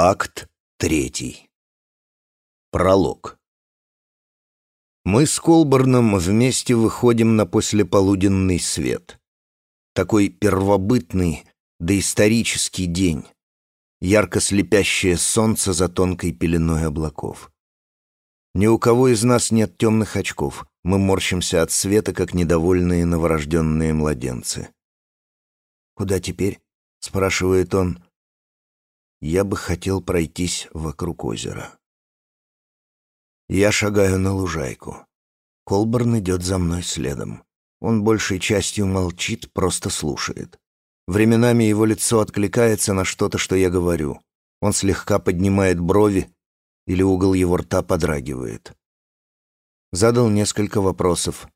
Акт третий. Пролог. Мы с Колборном вместе выходим на послеполуденный свет. Такой первобытный, доисторический день. Ярко слепящее солнце за тонкой пеленой облаков. Ни у кого из нас нет темных очков. Мы морщимся от света, как недовольные новорожденные младенцы. «Куда теперь?» — спрашивает он. Я бы хотел пройтись вокруг озера. Я шагаю на лужайку. Колберн идет за мной следом. Он большей частью молчит, просто слушает. Временами его лицо откликается на что-то, что я говорю. Он слегка поднимает брови, или угол его рта подрагивает. Задал несколько вопросов.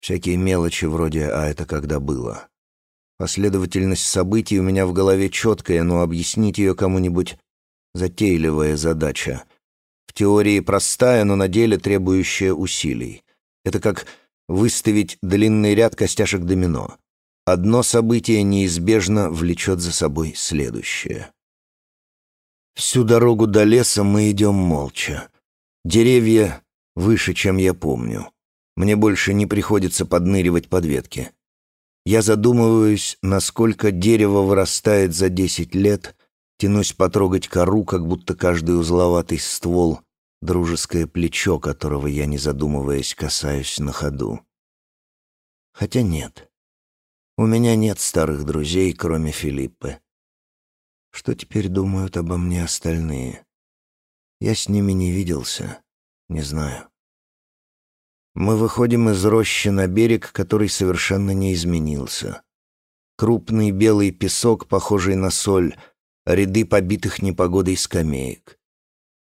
Всякие мелочи вроде «а это когда было?». Последовательность событий у меня в голове четкая, но объяснить ее кому-нибудь — затейливая задача. В теории простая, но на деле требующая усилий. Это как выставить длинный ряд костяшек домино. Одно событие неизбежно влечет за собой следующее. Всю дорогу до леса мы идем молча. Деревья выше, чем я помню. Мне больше не приходится подныривать под ветки. Я задумываюсь, насколько дерево вырастает за десять лет, тянусь потрогать кору, как будто каждый узловатый ствол — дружеское плечо, которого я, не задумываясь, касаюсь на ходу. Хотя нет. У меня нет старых друзей, кроме Филиппы. Что теперь думают обо мне остальные? Я с ними не виделся, не знаю. Мы выходим из рощи на берег, который совершенно не изменился. Крупный белый песок, похожий на соль, ряды побитых непогодой скамеек.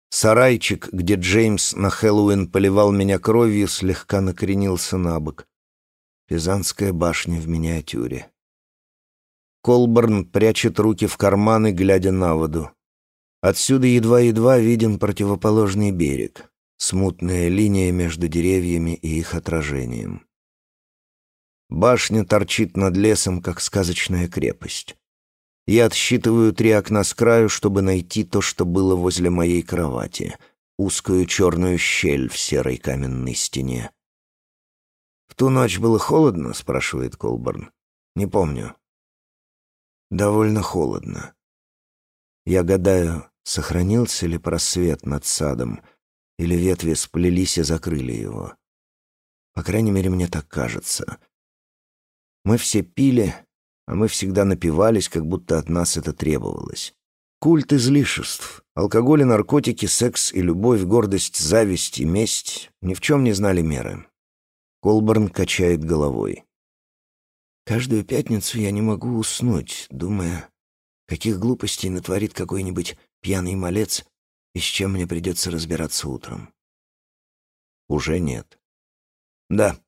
Сарайчик, где Джеймс на Хэллоуин поливал меня кровью, слегка накренился на бок. Пизанская башня в миниатюре. Колберн прячет руки в карманы, глядя на воду. Отсюда едва-едва виден противоположный берег смутная линия между деревьями и их отражением. Башня торчит над лесом, как сказочная крепость. Я отсчитываю три окна с краю, чтобы найти то, что было возле моей кровати, узкую черную щель в серой каменной стене. «В ту ночь было холодно?» — спрашивает Колберн. «Не помню». «Довольно холодно. Я гадаю, сохранился ли просвет над садом, или ветви сплелись и закрыли его. По крайней мере, мне так кажется. Мы все пили, а мы всегда напивались, как будто от нас это требовалось. Культ излишеств, алкоголь и наркотики, секс и любовь, гордость, зависть и месть ни в чем не знали меры. Колберн качает головой. Каждую пятницу я не могу уснуть, думая, каких глупостей натворит какой-нибудь пьяный малец, и с чем мне придется разбираться утром. Уже нет. Да,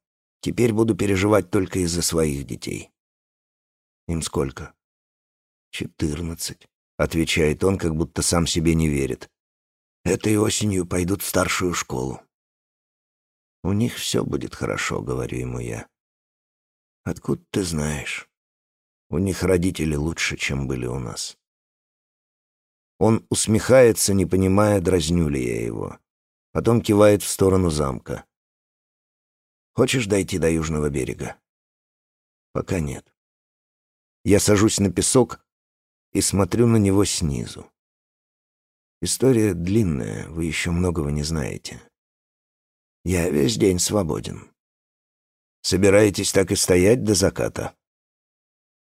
теперь буду переживать только из-за своих детей. Им сколько? Четырнадцать, отвечает он, как будто сам себе не верит. Этой осенью пойдут в старшую школу. У них все будет хорошо, говорю ему я. Откуда ты знаешь? У них родители лучше, чем были у нас. Он усмехается, не понимая, дразню ли я его. Потом кивает в сторону замка. «Хочешь дойти до южного берега?» «Пока нет». Я сажусь на песок и смотрю на него снизу. История длинная, вы еще многого не знаете. Я весь день свободен. Собираетесь так и стоять до заката?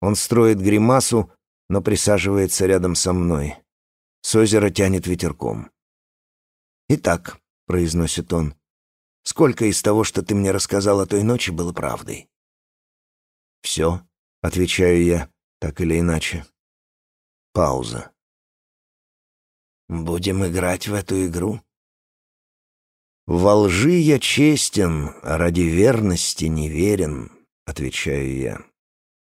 Он строит гримасу, но присаживается рядом со мной. С озера тянет ветерком. «Итак», — произносит он, — «сколько из того, что ты мне рассказал о той ночи, было правдой?» «Все», — отвечаю я, так или иначе. Пауза. «Будем играть в эту игру?» «Во лжи я честен, а ради верности неверен», — отвечаю я.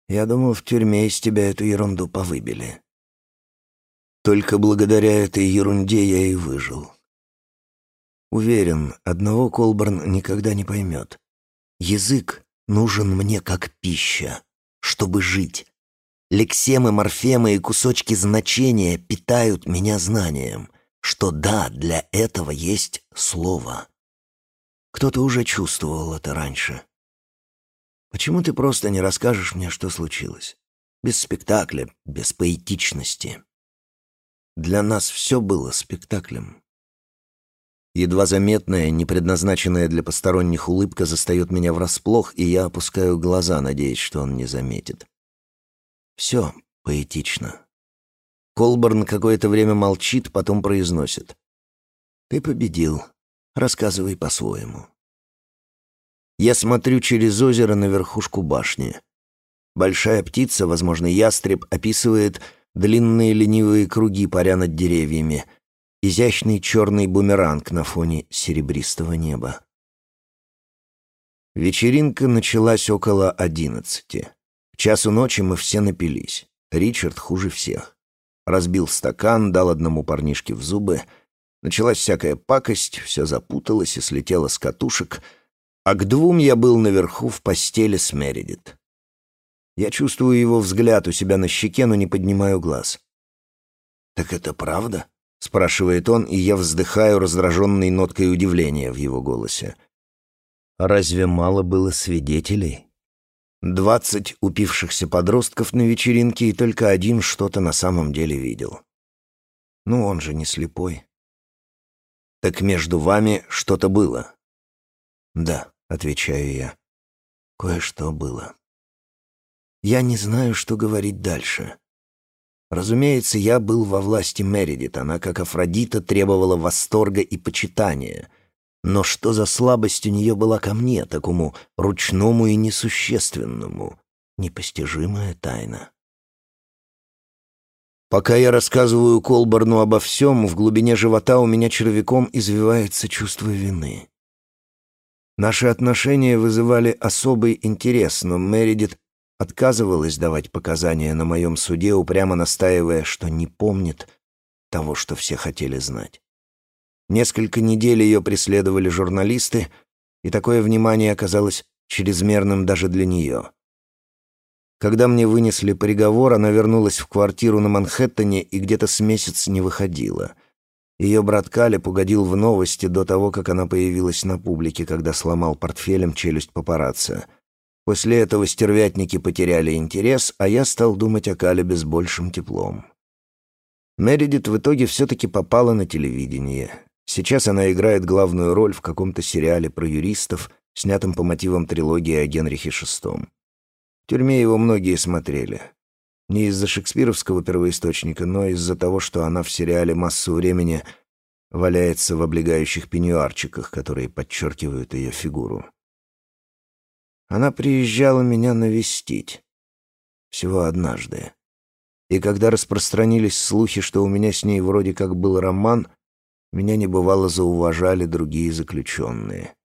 «Я думал, в тюрьме из тебя эту ерунду повыбили». Только благодаря этой ерунде я и выжил. Уверен, одного Колберн никогда не поймет. Язык нужен мне как пища, чтобы жить. Лексемы, морфемы и кусочки значения питают меня знанием, что да, для этого есть слово. Кто-то уже чувствовал это раньше. Почему ты просто не расскажешь мне, что случилось? Без спектакля, без поэтичности. Для нас все было спектаклем. Едва заметная, не предназначенная для посторонних улыбка застает меня врасплох, и я опускаю глаза, надеясь, что он не заметит. Все поэтично. Колборн какое-то время молчит, потом произносит. «Ты победил. Рассказывай по-своему». Я смотрю через озеро на верхушку башни. Большая птица, возможно, ястреб, описывает длинные ленивые круги, паря над деревьями. Изящный черный бумеранг на фоне серебристого неба. Вечеринка началась около одиннадцати. В часу ночи мы все напились. Ричард хуже всех. Разбил стакан, дал одному парнишке в зубы. Началась всякая пакость, все запуталось и слетело с катушек — а к двум я был наверху в постели с Мередит. Я чувствую его взгляд у себя на щеке, но не поднимаю глаз. «Так это правда?» — спрашивает он, и я вздыхаю раздраженной ноткой удивления в его голосе. «Разве мало было свидетелей?» Двадцать упившихся подростков на вечеринке, и только один что-то на самом деле видел. Ну, он же не слепой. «Так между вами что-то было?» «Да», — отвечаю я. «Кое-что было». Я не знаю, что говорить дальше. Разумеется, я был во власти Мередит, она, как Афродита, требовала восторга и почитания. Но что за слабость у нее была ко мне, такому ручному и несущественному? Непостижимая тайна. Пока я рассказываю Колборну обо всем, в глубине живота у меня червяком извивается чувство вины. Наши отношения вызывали особый интерес, но Мередит отказывалась давать показания на моем суде, упрямо настаивая, что не помнит того, что все хотели знать. Несколько недель ее преследовали журналисты, и такое внимание оказалось чрезмерным даже для нее. Когда мне вынесли приговор, она вернулась в квартиру на Манхэттене и где-то с месяц не выходила — ее брат Калеб угодил в новости до того, как она появилась на публике, когда сломал портфелем челюсть папарацци. После этого стервятники потеряли интерес, а я стал думать о Калебе с большим теплом. Мередит в итоге все-таки попала на телевидение. Сейчас она играет главную роль в каком-то сериале про юристов, снятом по мотивам трилогии о Генрихе VI. В тюрьме его многие смотрели. Не из-за шекспировского первоисточника, но из-за того, что она в сериале массу времени валяется в облегающих пеньюарчиках, которые подчеркивают ее фигуру. Она приезжала меня навестить. Всего однажды. И когда распространились слухи, что у меня с ней вроде как был роман, меня небывало зауважали другие заключенные.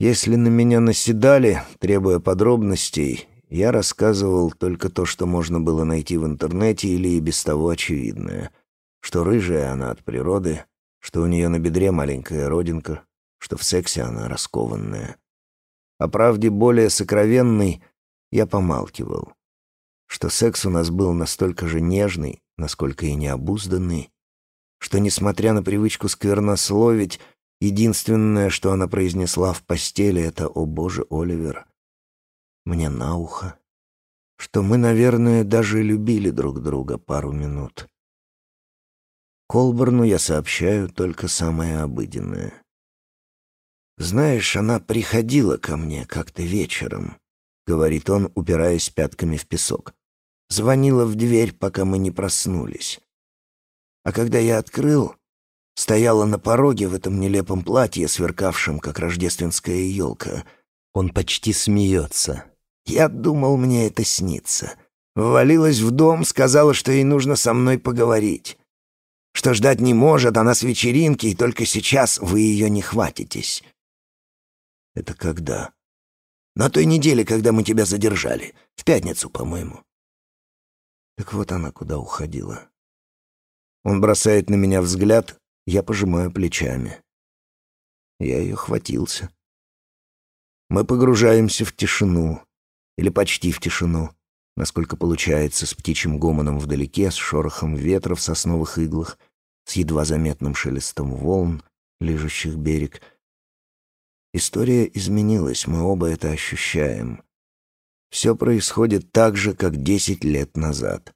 Если на меня наседали, требуя подробностей, я рассказывал только то, что можно было найти в интернете или и без того очевидное. Что рыжая она от природы, что у нее на бедре маленькая родинка, что в сексе она раскованная. О правде более сокровенной я помалкивал. Что секс у нас был настолько же нежный, насколько и необузданный, что, несмотря на привычку сквернословить, единственное, что она произнесла в постели, это «О боже, Оливер!» мне на ухо, что мы, наверное, даже любили друг друга пару минут. Колборну я сообщаю только самое обыденное. «Знаешь, она приходила ко мне как-то вечером», — говорит он, упираясь пятками в песок. «Звонила в дверь, пока мы не проснулись. А когда я открыл, стояла на пороге в этом нелепом платье, сверкавшем, как рождественская елка. Он почти смеется. Я думал, мне это снится. Ввалилась в дом, сказала, что ей нужно со мной поговорить. Что ждать не может, она с вечеринки, и только сейчас вы ее не хватитесь. Это когда? На той неделе, когда мы тебя задержали. В пятницу, по-моему. Так вот она куда уходила. Он бросает на меня взгляд, я пожимаю плечами. Я ее хватился. Мы погружаемся в тишину или почти в тишину. насколько получается, с птичьим гомоном вдалеке, с шорохом ветра в сосновых иглах, с едва заметным шелестом волн, лижущих берег. История изменилась, мы оба это ощущаем. Все происходит так же, как десять лет назад.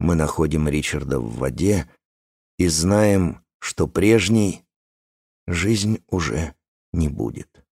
Мы находим Ричарда в воде и знаем, что прежней жизнь уже не будет.